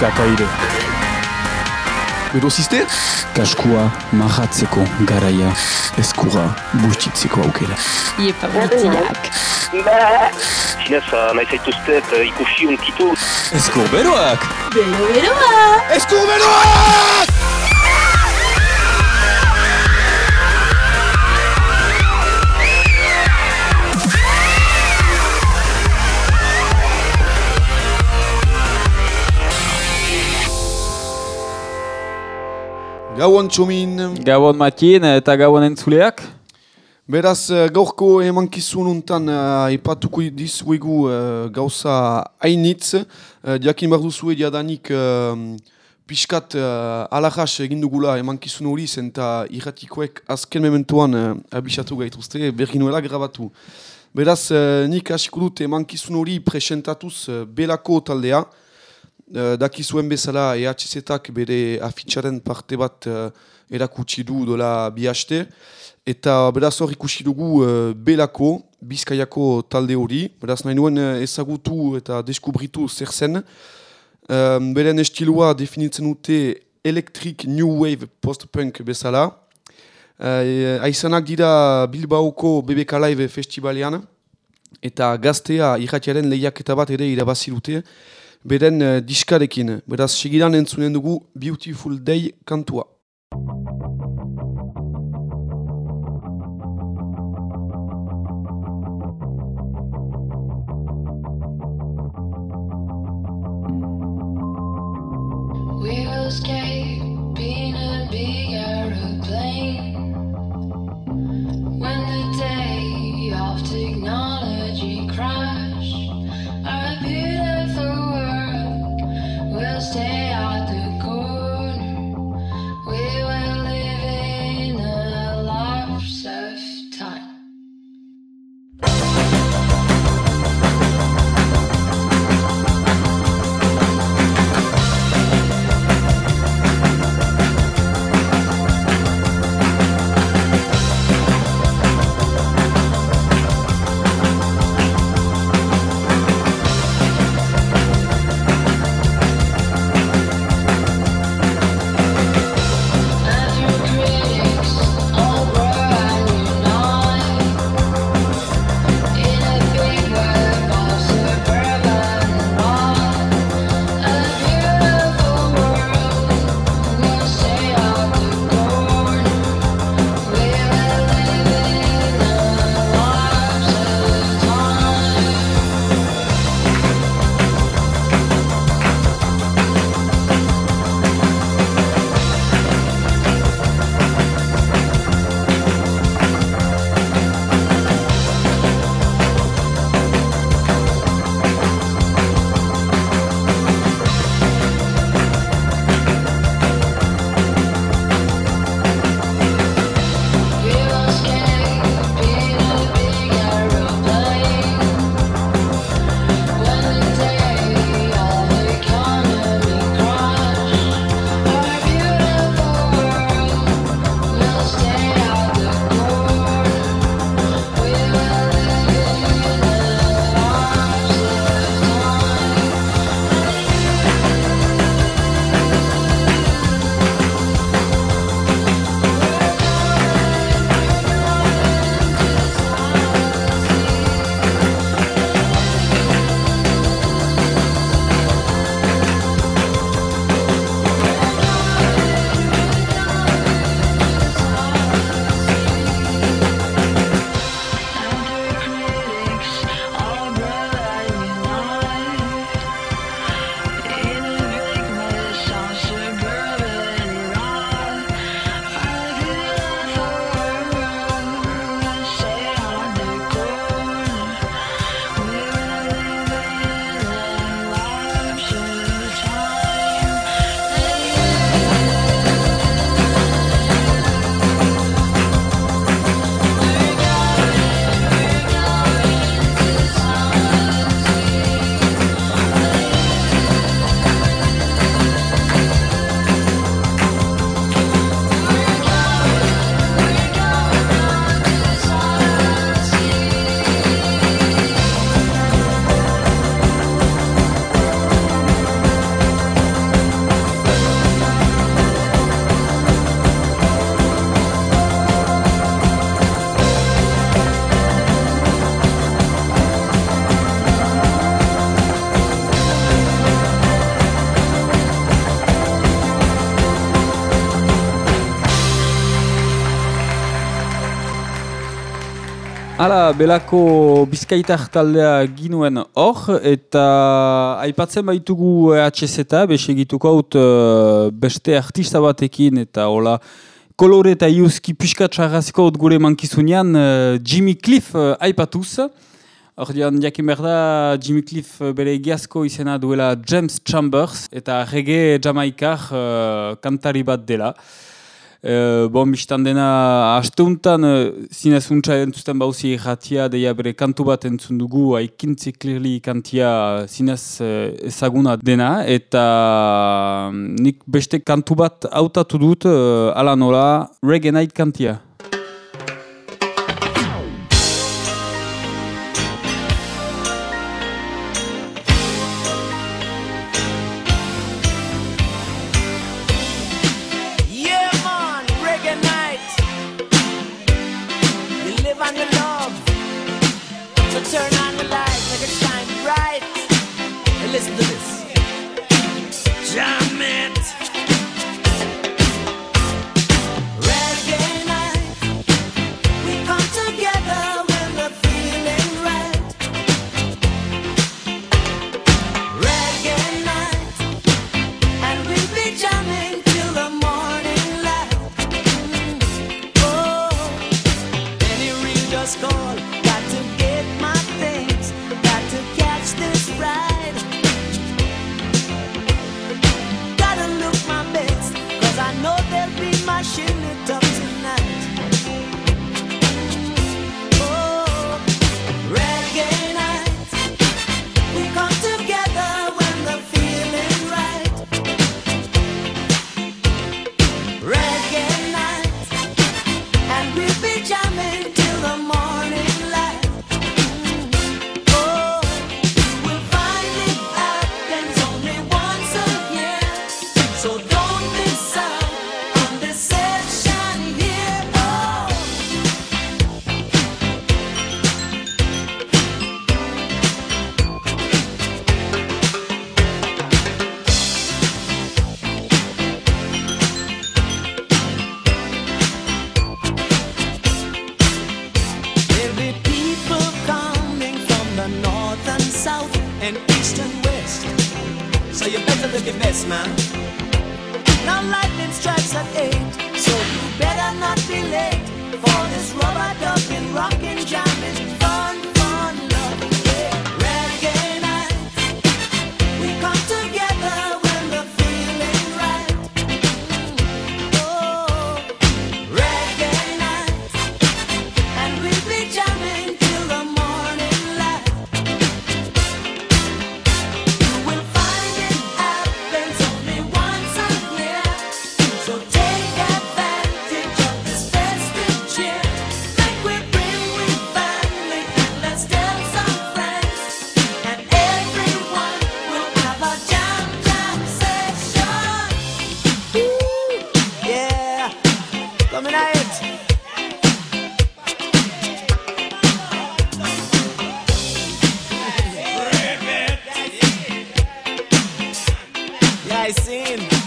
kakaire. Berozizte? Kaskua mahatzeko garaia eskura bustitzeko aukera. Iepa gutiak. Zinez, nahi zaituztet ikusi unkitu. Eskur beroak! Bero beroa! Eskur beroak! Gauan txomin, Gabon matien eta gabon entzuleak? beraz eh, gaurko emankizun untan uh, ipatuko dizuegu uh, gauza hainitz, uh, diakin behar duzu ediadanik uh, pixkat uh, alajas egin dugula emankizun hori zen eta irratikoek azken mementuan uh, abisatu gaituzte, berginuela grabatu. Beraz, uh, nik hasiko dut emankizun hori presentatuz uh, belako taldea, uh, dakizuen bezala EHZ-ak bere afitxaren parte bat uh, erakutsi du dola bi haste, eta beraz hor ikusi dugu uh, belako, bizkaiako talde hori, beraz nahi nuen uh, ezagutu eta deskubritu zer zen, um, beren estilua definitzen dute electric new wave post-punk bezala, uh, aizanak dira Bilbaoko BBK Live festivalean, eta gaztea irratiaren lehiaketa bat ere irabazi dute, beren uh, diskarekin. Beraz, segidan entzunen dugu Beautiful Day kantua. Hala, belako bizkaitar taldea ginuen hor, eta aipatzen baitugu EHZ eta besegituko haut e, beste artista batekin, eta hola, kolore eta iuzki pixka txarraziko haut gure mankizunean, e, Jimmy Cliff e, aipatuz. Hor dian, diakin berda, Jimmy Cliff bere egiazko izena duela James Chambers, eta rege jamaikar uh, kantari bat dela. E, bon, biztan dena, asteuntan, e, zinezuntza entzuten bauzi jatia, deia bere kantu bat entzun dugu, haikintzi klirli kantia zinez e, ezaguna dena, eta mm, nik beste kantu bat hautatu dut, e, ala nola, Reggae Night kantia. I seen.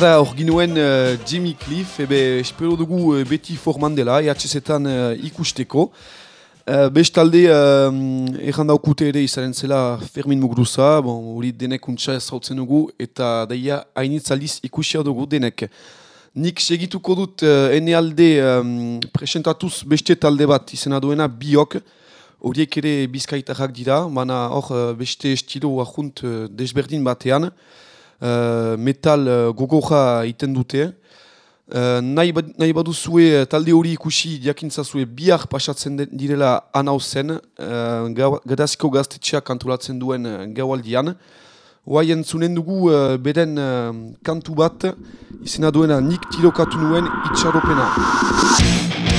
Ara, hor ginuen uh, Jimmy Cliff, ebe, espero dugu uh, beti forman dela, EHZ-etan uh, ikusteko. Uh, bestalde, uh, erran daukute ere izaren zela Fermin Muguruza, bon, hori denek untsa ezautzen dugu, eta daia hainitzaliz ikusia dugu denek. Nik segituko dut uh, ene alde um, presentatuz beste talde bat izena duena biok, horiek ere bizkaitarrak dira, mana hor uh, beste estilo ahunt uh, desberdin batean, uh, metal uh, gogoja iten dute. Uh, nahi, ba, baduzue talde hori ikusi diakintzazue bihar pasatzen direla anau zen, uh, gadaziko gaztetxeak antolatzen duen gaualdian. Hoai entzunen dugu uh, beren uh, kantu bat, izena duena nik tirokatu nuen itxaropena.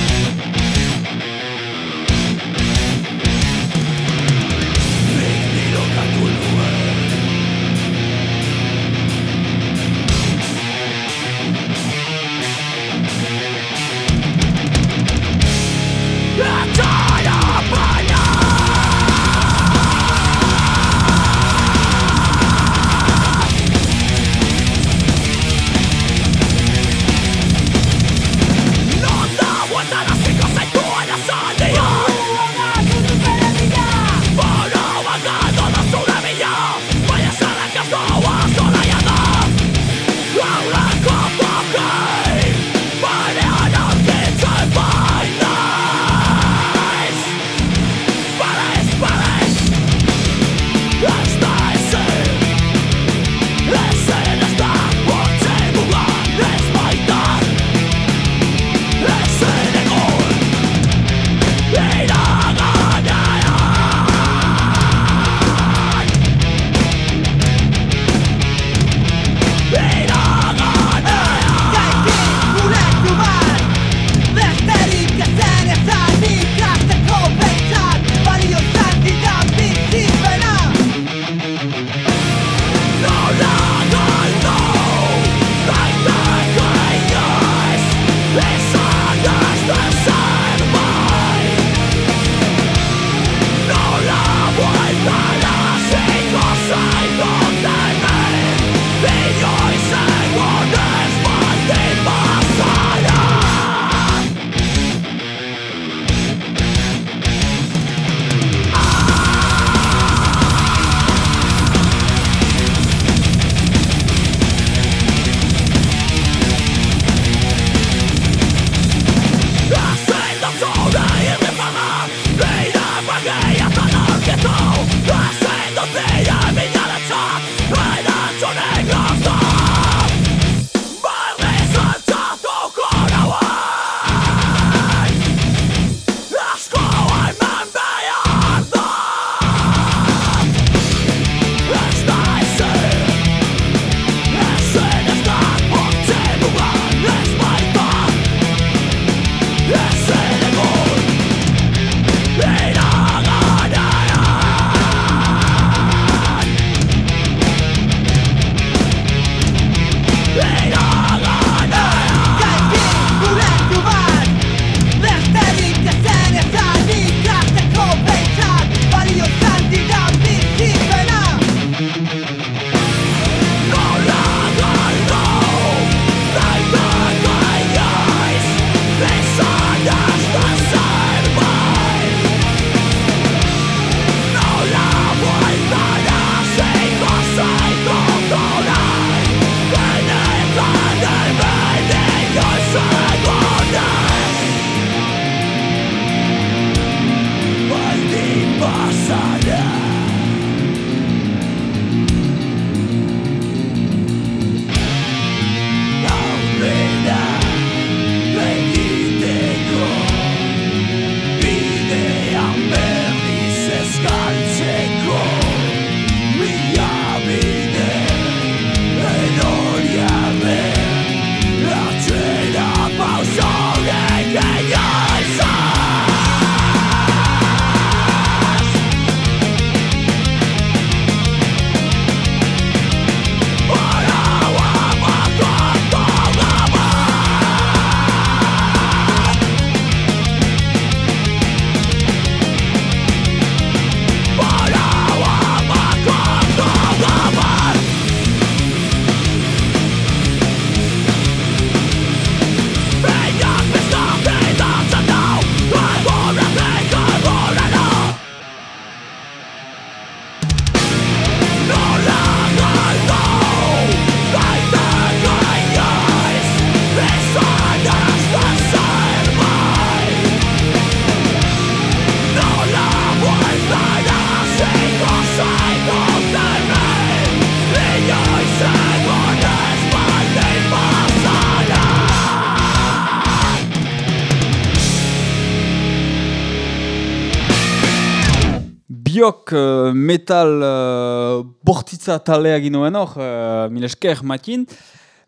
Uh, metal uh, bortitza talea ginoen hor, uh, mil esker matin.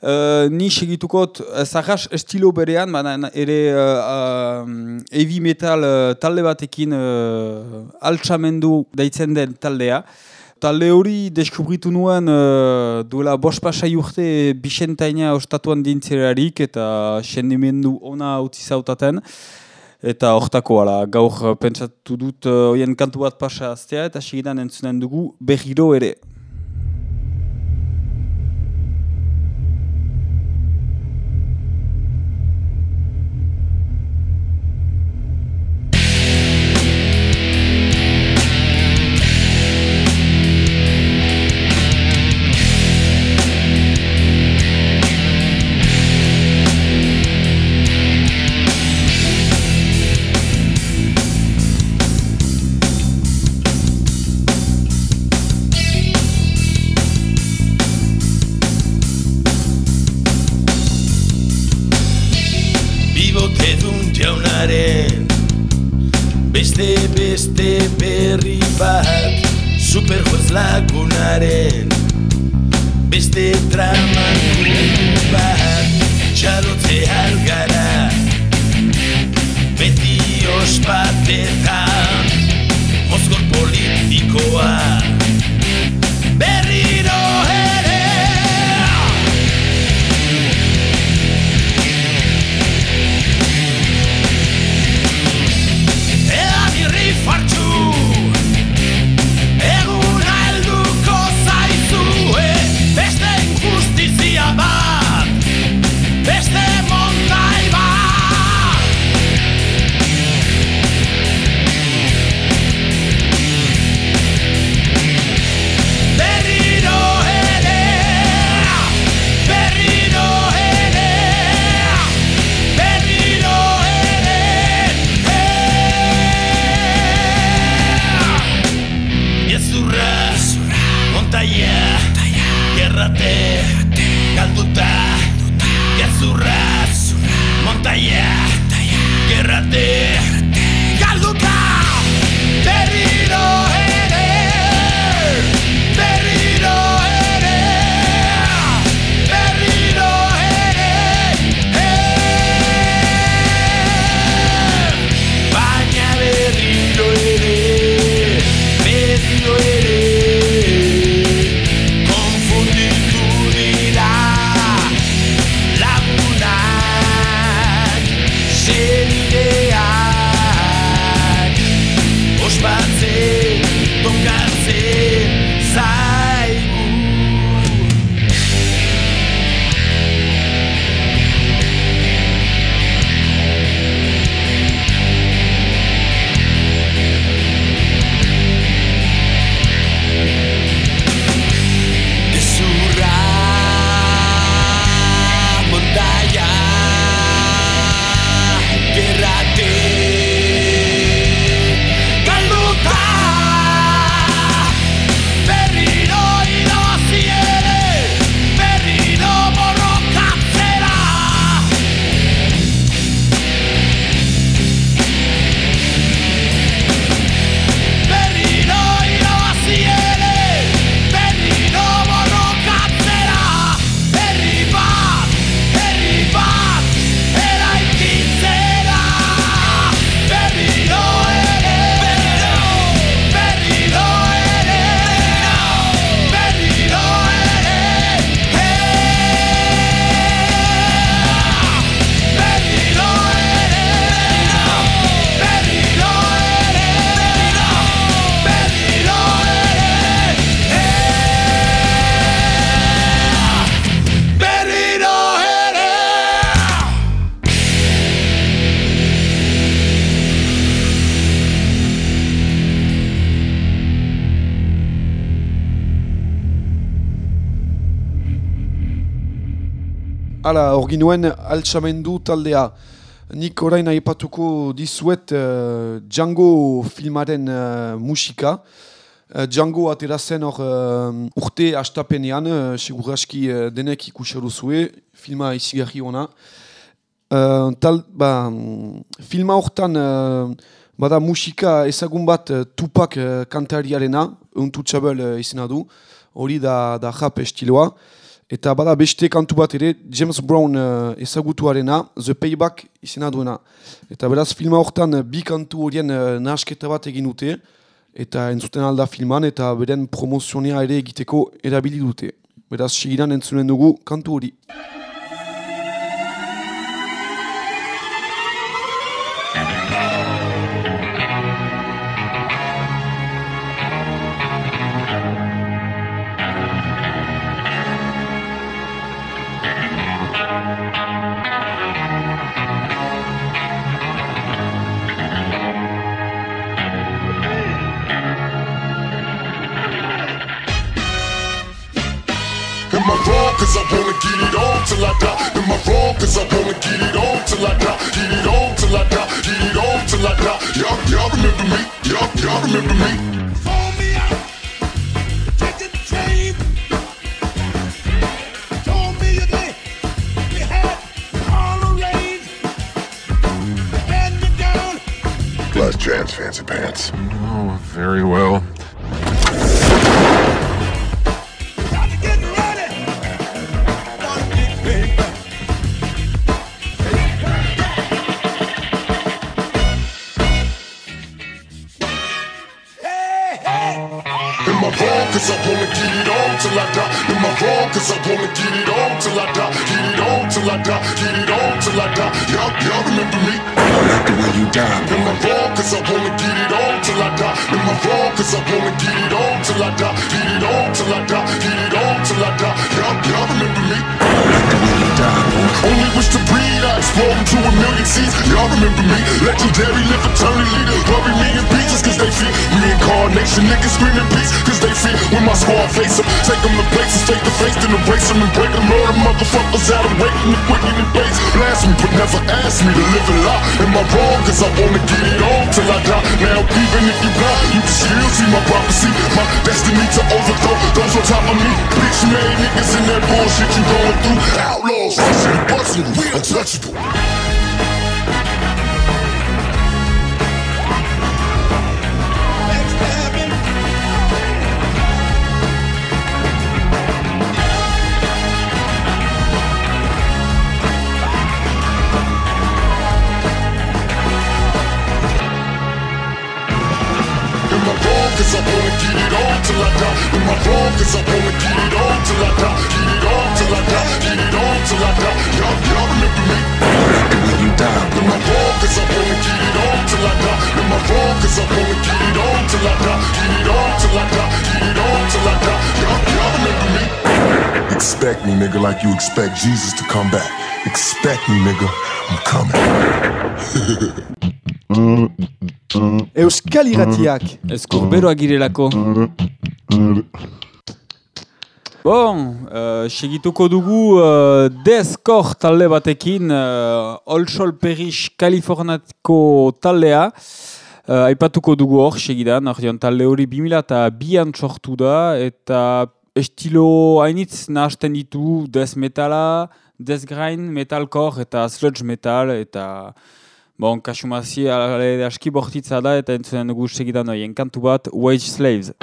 Uh, ni segitukot uh, zarras estilo berean, baina ere uh, heavy metal uh, talde batekin uh, altxamendu daitzen den taldea. Talde hori deskubritu nuen uh, duela bost pasai urte Bixentaina ostatuan dintzerarik eta sendimendu ona utzi zautaten. Eta hortako, ala, gaur pentsatu dut uh, oien kantu bat pasa aztea eta segidan entzunen dugu berriro ere. Superjuez lagunaren Beste traman bat Txalotze algara Beti ospatetan Mozgor politikoa ginuen altxamendu taldea. Nik orain aipatuko dizuet uh, Django filmaren uh, musika. Uh, Django atera zen hor uh, urte astapenean, uh, seguraski uh, denek ikusi zue, filma izigarri ona. Uh, tal, ba, filma hortan uh, Bada musika ezagun bat uh, Tupac uh, kantariarena, untu txabel uh, izena du, hori da, da rap estiloa. Eta bada beste kantu bat ere, James Brown uh, ezagutuarena, The Payback izena duena. Eta beraz filma hortan uh, bi kantu horien uh, nahasketa bat egin dute, eta entzuten alda filman, eta beren promozionea ere egiteko erabili dute. Beraz, segidan entzunen dugu kantu hori. Cause I wanna get it on till I die. Am I wrong? Cause I wanna get it on till I die. Get it on till I die. Get it on till I die. Y'all, y'all remember me? Y'all, y'all remember me? Phone me out. Take the train. Told me you think we had all arranged. Had me down. Last chance, fancy pants. Oh, very well. Cause I wanna get it on till I die. Am I wrong? Cause I wanna get it on till I die. Get it on till I die. Get it on till I die. Y'all, y'all remember me? Like the way you die, Am I boy. wrong? Cause I wanna get it on till I die. Am I wrong? Cause I wanna get it on till I die. Get it on till I die. Get it on till I die. Y'all, y'all remember me? Like the die. Only wish to breed, I explode into a million seeds. Y'all remember me? Legendary, live eternally. Bury me in beaches cause they fear. Reincarnation, niggas screaming peace cause they fear. When my squad face them, take them to places face to face, then erase them and break them. Murder motherfuckers out of waiting to quicken and base. Blast me, but never ask me to live a lie. Am I wrong? Cause I wanna get it on till I die. Now, even if you blind, you can still see my prophecy. My destiny to overthrow those on top of me. Bitch made niggas in that bullshit you going through. Outlaws, rushing, busting, we untouchable. Cause I wanna get it on till I die. Am I wrong? Cause I wanna get it on till I die. Get it on till I die. Get it on till I die. Y'all, y'all me? I like you die, Am boy. I wrong? Cause I wanna get it on till I die. Am I wrong? Cause I wanna get it on till I die. Get it on till I die. Get it on till I die. Y'all, y'all remember me? Expect me, nigga, like you expect Jesus to come back. Expect me, nigga. I'm coming. Euskal iratiak. Eskurberoa girelako. Bon, uh, segituko dugu uh, Deskor talde batekin, uh, Olsol Perish Kalifornatko taldea. Uh, aipatuko dugu hor, segidan, ordeon, talde hori 2000 eta bian sortu da, eta estilo hainitz nahasten ditu death metala, death grind, metalcore eta sludge metal, eta bon, kasumazi ale aski bortitza da, eta entzunen dugu segidan horien kantu bat, Wage Slaves.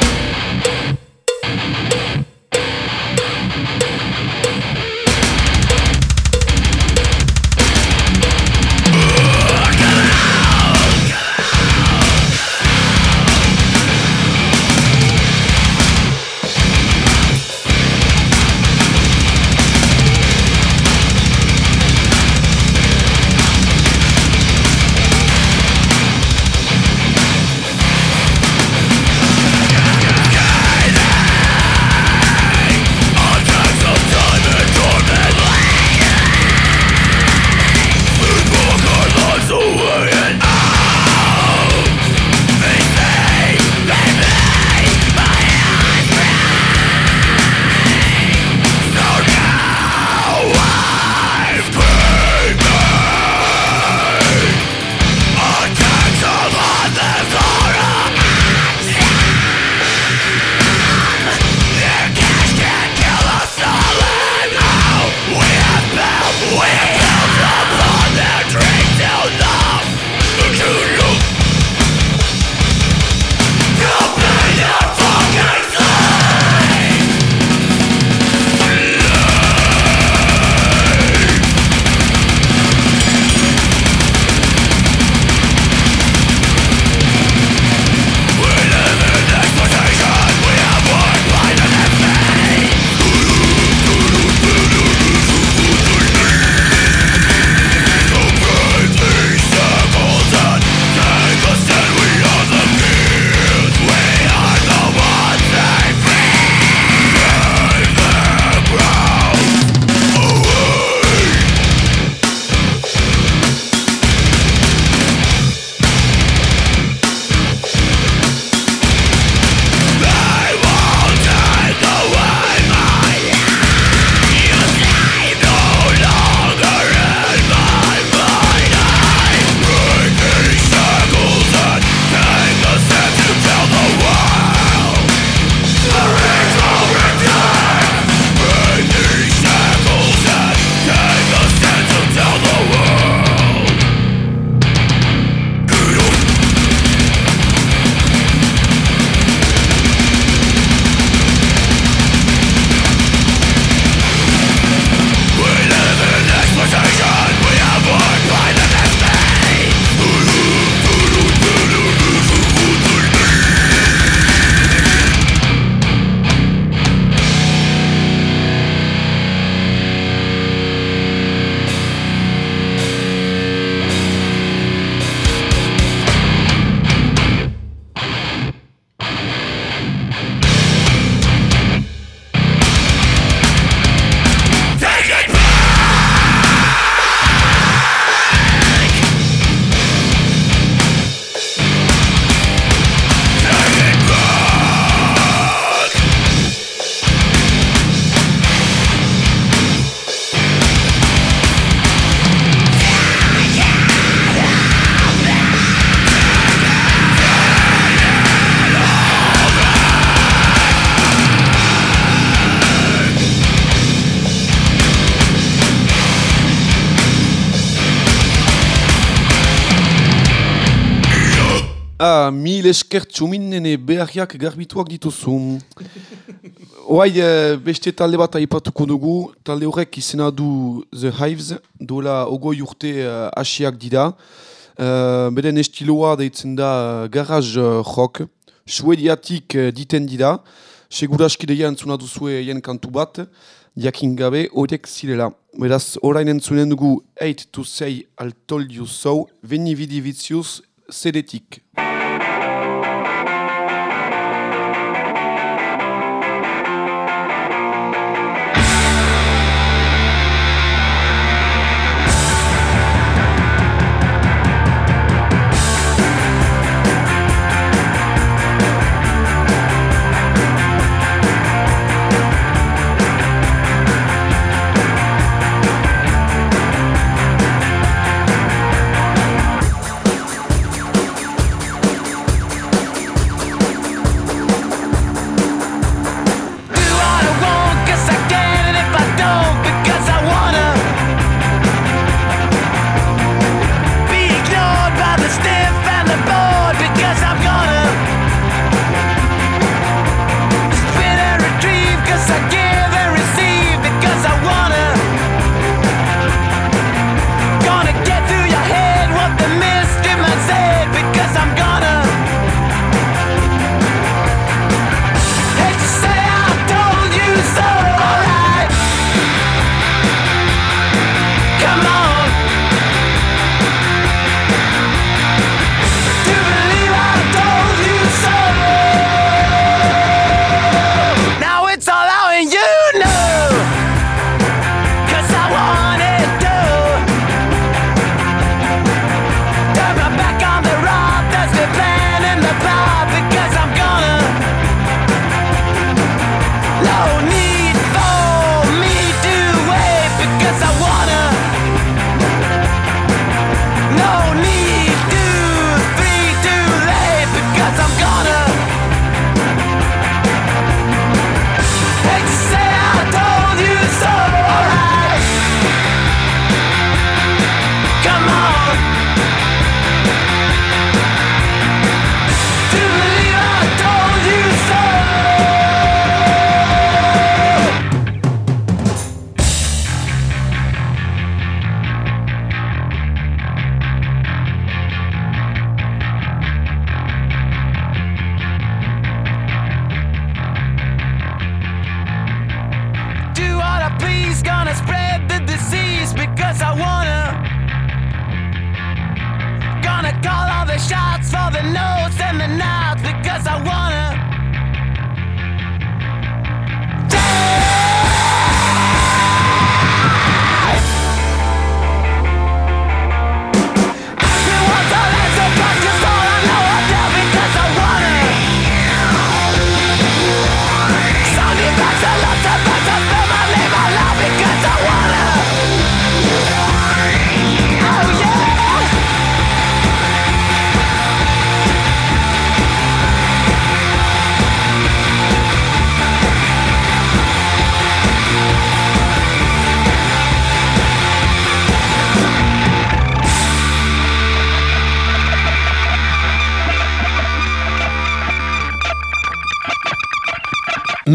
Ah, mil esker txumin nene beharriak garbituak dituzu. Oai, eh, beste talde bat aipatuko dugu, talde horrek izena du The Hives, dola ogoi urte eh, asiak dira. Uh, beren estiloa deitzen da uh, garage uh, rock, suediatik uh, diten dira, seguraski deia entzuna duzue jen kantu bat, jakin gabe horiek zirela. Beraz, orain entzunen dugu 8 to say I'll told you so, veni vidi vitius, sedetik.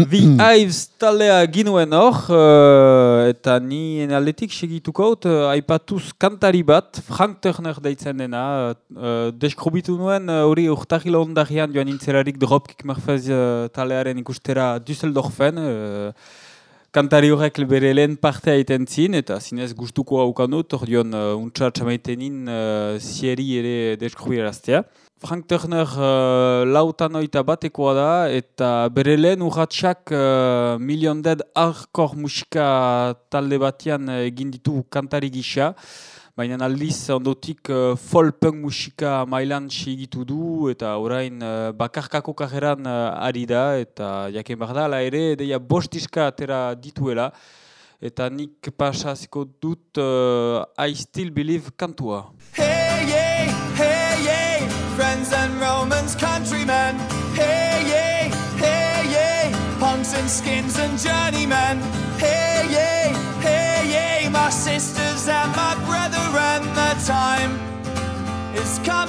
The Hives taldea ginuen hor, eh, eta ni aldetik segituko haut, uh, aipatuz kantari bat, Frank Turner deitzen dena, uh, deskrubitu nuen eh, hori uh, urtahilo ondarian joan nintzerarik Dropkick Murphys uh, taldearen ikustera Düsseldorfen, uh, kantari horrek bere lehen partea egiten zin, eta zinez gustuko haukanut, hor dion uh, untsa txamaitenin uh, zieri ere deskrubiraztea. Frank Turner uh, lautan oita batekoa da, eta bere lehen urratxak uh, Million Dead hardcore musika talde batean egin ditu kantari gisa, baina aldiz ondotik uh, folk punk musika mailan segitu du, eta orain uh, bakarkako kajeran uh, ari da, eta jaken behar da, ala ere, deia bost diska atera dituela, eta nik pasaziko dut uh, I Still Believe kantua. Hey, friends and countrymen. Hey, yay, hey, yay, punks and skins and journeymen. Hey, yay, hey, yay, my sisters and my brethren, the time is coming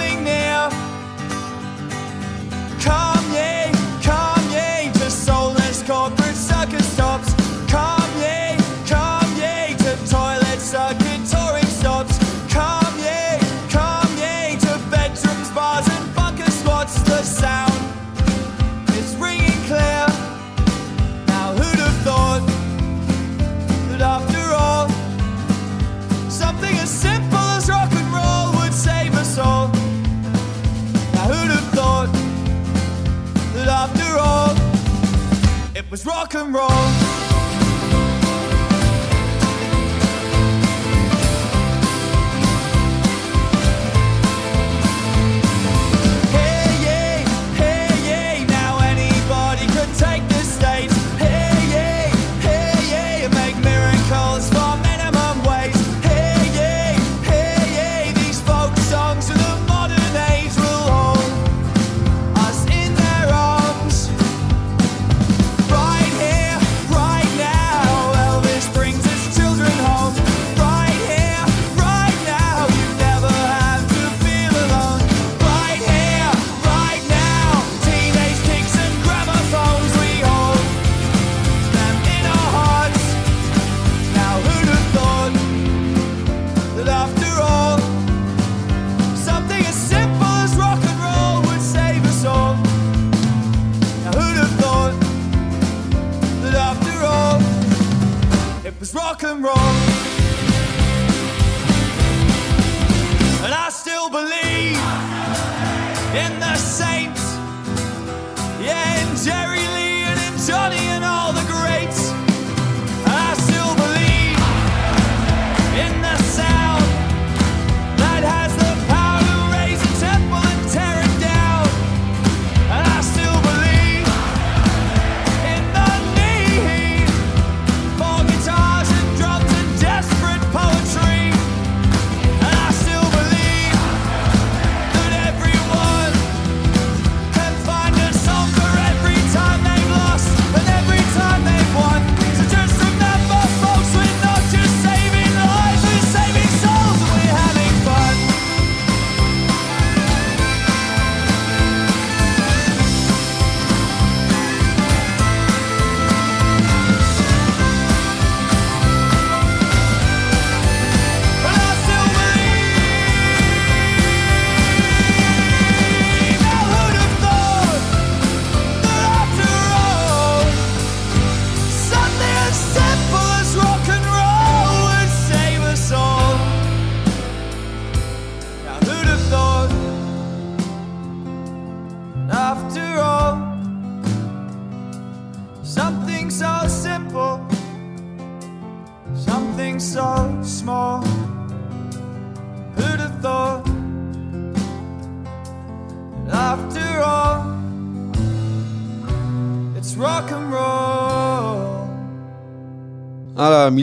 rock and roll.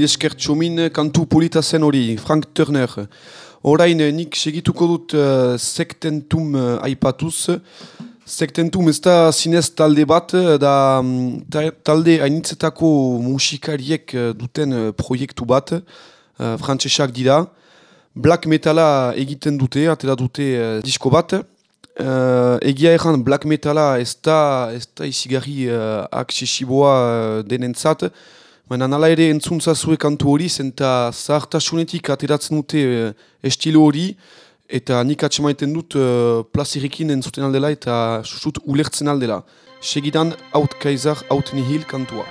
esker txomin kantu polita zen hori, Frank Turner. Orain eh, nik segituko dut uh, sektentum uh, aipatuz. Sektentum ez da zinez talde bat, da mm, ta, talde hainitzetako musikariek duten proiektu bat, uh, frantsesak dira. Black metala egiten dute, atera dute uh, disko bat. Uh, egia erran black metala ez da, ez da izigarri uh, aksesiboa uh, denentzat, Baina nala ere entzuntza zuek kantu hori, zenta zahartasunetik ateratzen dute eh, e, estilo hori, eta nik atxemaiten dut e, plazirikin entzuten aldela eta sustut ulertzen aldela. Segidan, haut kaizar, haut nihil kantua.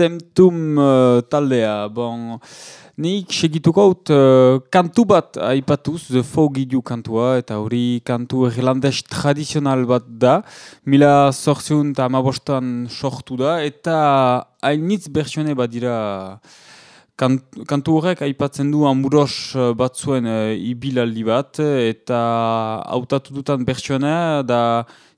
Zek temtum uh, taldea, bon, nik segituko haut uh, kantu bat aipatuz, The Fogidu kantua, eta hori kantu irlandes tradizional bat da, mila zorziun eta amabostan sortu da, eta hainitz bertsione bat dira kant, kantu horrek aipatzen du amuros uh, batzuen uh, ibilaldi bat, eta hautatu dutan bertsiona da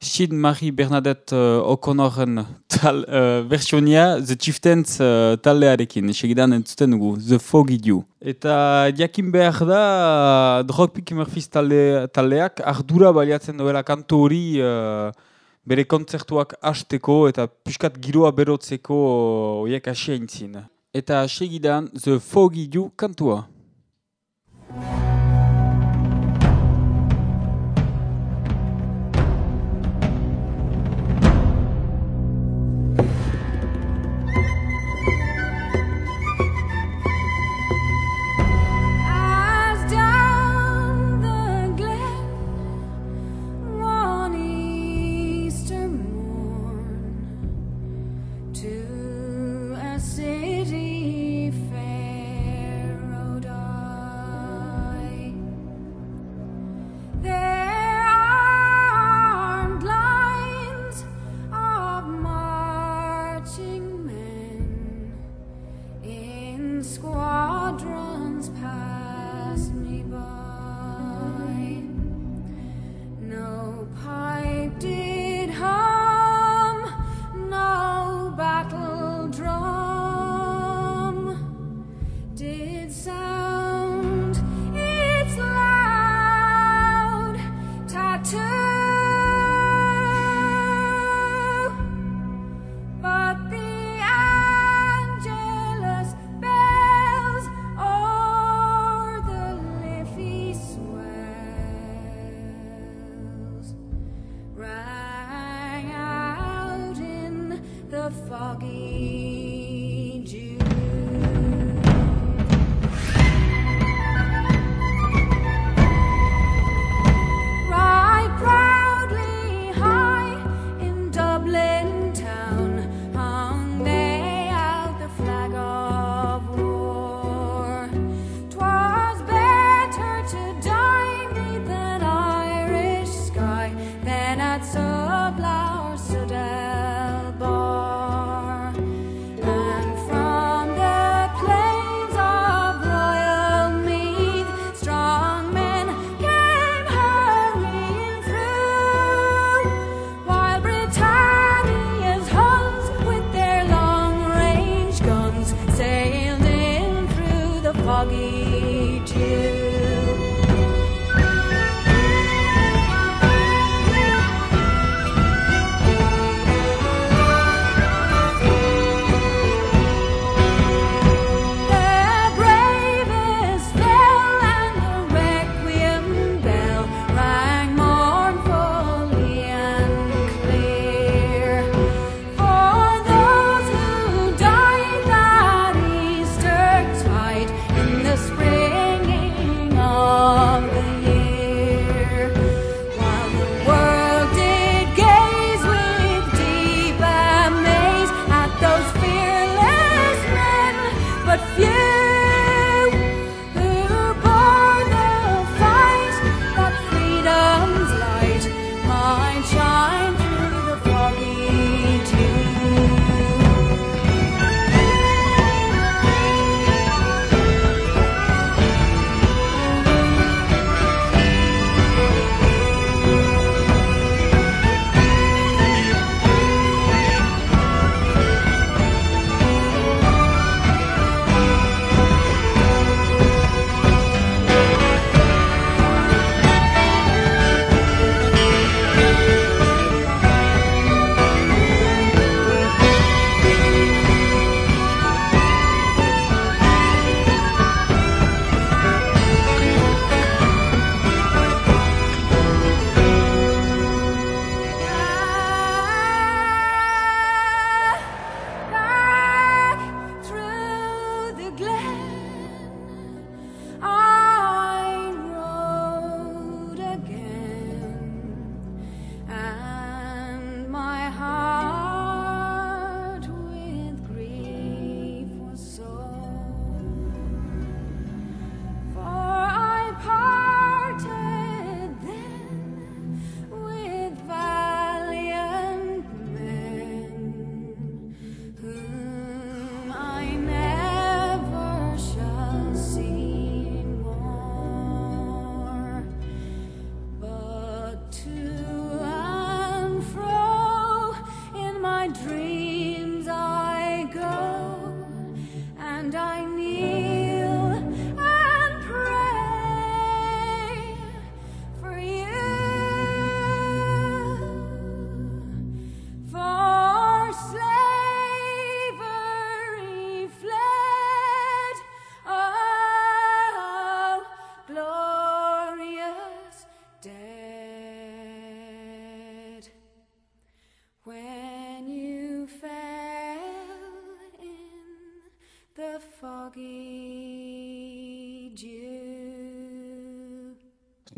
Sid Marie Bernadette uh, O'Connorren tal, uh, versionia The Chieftains uh, taldearekin, segidan entzuten dugu, The Foggy Dew. Eta jakin behar da, Dropkick Murphys talde, taldeak ardura baliatzen duela kantu hori uh, bere kontzertuak hasteko eta piskat giroa berotzeko horiek hasi aintzin. Eta segidan The Foggy Dew kantua.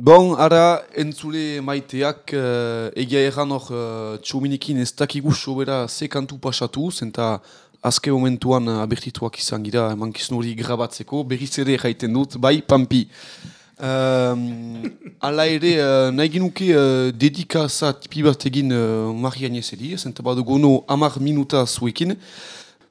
Bon, ara, entzule maiteak, uh, egia erran hor, uh, txominikin ez dakigu sobera ze kantu pasatu, zenta azke momentuan uh, abertituak izan gira emankizun hori grabatzeko, berriz ere jaiten dut, bai, pampi. Um, ala ere, uh, nahi genuke uh, dedikaza tipi bat egin uh, Marian ezeri, zenta badugu no amar minuta zuekin,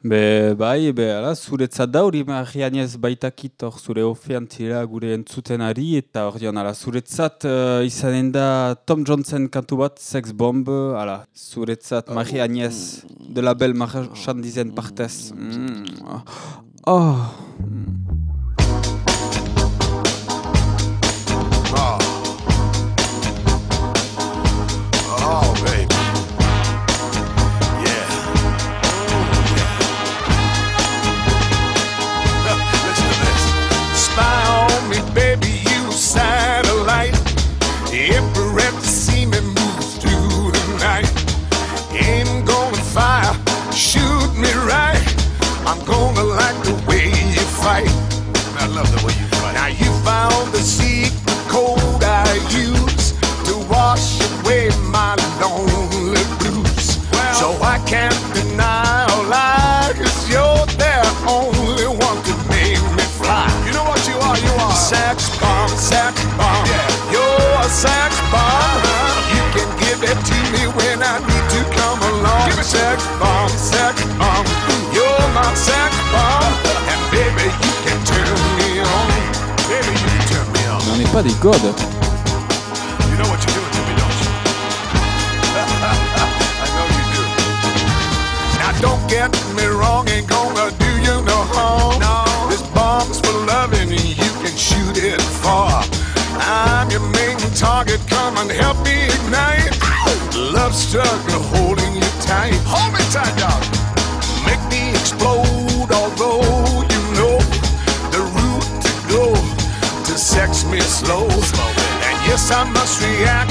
Be, bai, be, ala, zuretzat da hori marianez baitakit hor zure ofean tira gure entzuten ari, eta hor dion, ala, zuretzat uh, izanen da Tom Johnson kantu bat, Sex Bomb, ala, zuretzat marianez de la belle marchandizen partez. Mm. Oh. Oh, Now you found the secret code I use to wash away my lonely blues. so I can't des godes. You know what you're doing to me, don't you? I know you do. Now don't get me wrong, ain't gonna do you no harm. No. This bomb's for loving, and you can shoot it far. I'm your main target, come and help me ignite. Love struggle I must react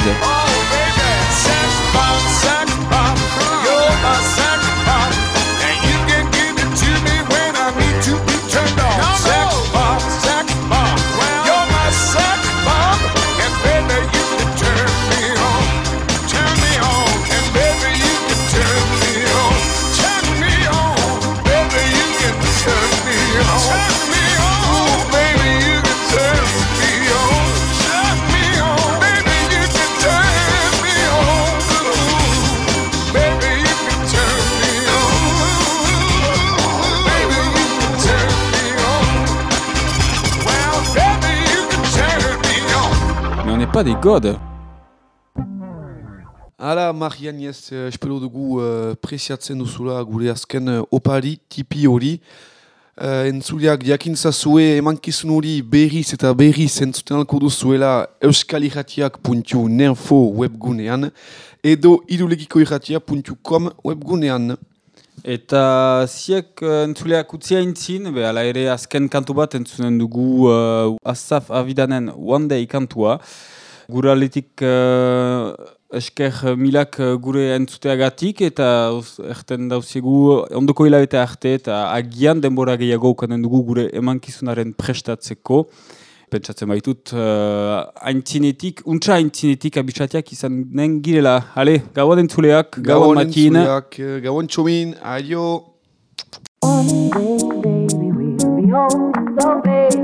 そう。Pas des godes. Hala, Marianez, uh, espero dugu uh, preziatzen duzula gure azken uh, opari, tipi hori. Uh, entzuleak jakintzazue emankizun hori berriz eta berriz entzuten alko duzuela euskalirratiak.nerfo webgunean edo irulegikoirratia.com webgunean. Eta ziek uh, entzuleak utzia intzin, be, ala ere azken kantu bat entzunen dugu uh, Asaf Avidanen One Day kantua. Gura aletik uh, esker milak uh, gure entzuteagatik eta erten dauziegu ondoko hilabete arte eta agian denbora gehiago ukanen dugu gure emankizunaren prestatzeko. pentsatzen baitut, uh, aintzinetik, untsa aintzinetik abisatiak izan nen girela. Hale, gauan entzuleak, gauan matin. eh, Gauan txomin, aio. Oh, baby, we'll be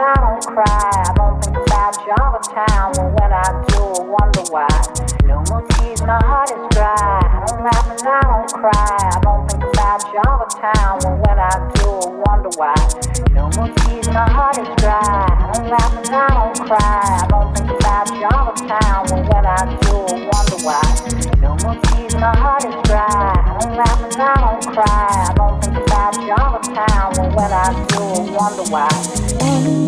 I don't cry. I don't think about you all the time. Well, when I do, I wonder why. No more tears, my heart is dry. I don't laugh and I don't cry. I don't think about you all the time. Well, when I do, I wonder why. No more tears, my heart is dry. I don't laugh and I don't cry. I don't think about you all the time. Well, when I do, I wonder why. No more tears, my heart is dry. I don't laugh and I don't cry. I don't think about you all the time. When I do, I wonder why.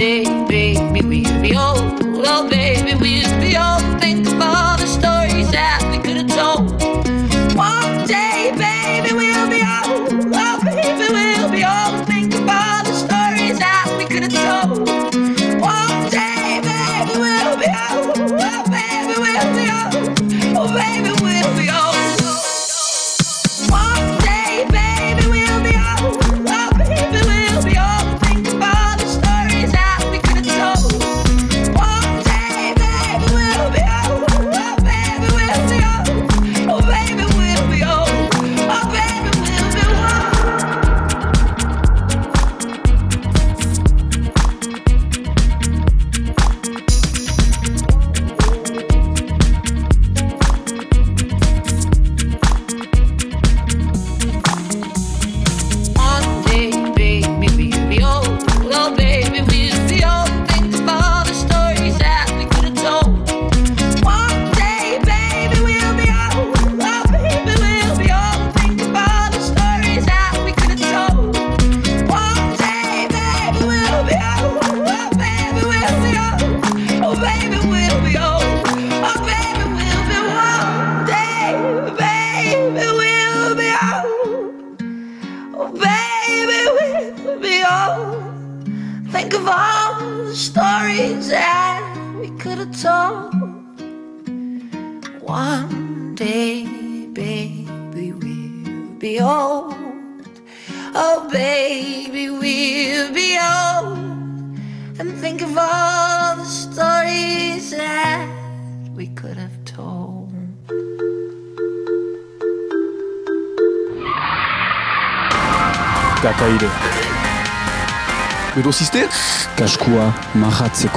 Day, baby, we'll be old. Oh, baby, we'll be old.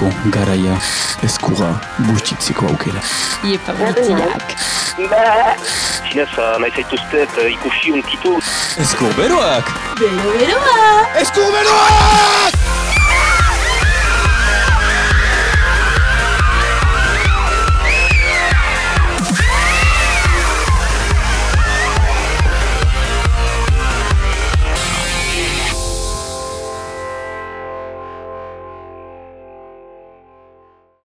Mahatzeko garaia. Eskura bustitzeko aukera. Iepa guztiak. Zinez, nahi zaituztet ikusi unkitu. Eskurberoak! Bero beroa! Eskuberoak!